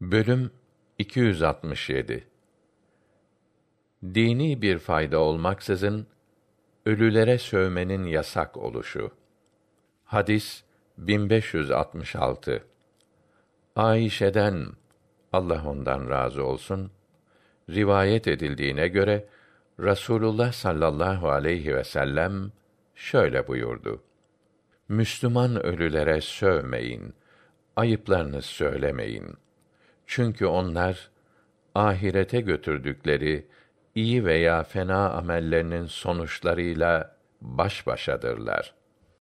Bölüm 267 Dini bir fayda olmaksızın ölülere sövmenin yasak oluşu. Hadis 1566. Ayşe'den Allah ondan razı olsun rivayet edildiğine göre Rasulullah sallallahu aleyhi ve sellem şöyle buyurdu: Müslüman ölülere sövmeyin, ayıplarını söylemeyin. Çünkü onlar ahirete götürdükleri iyi veya fena amellerinin sonuçlarıyla baş başadırlar.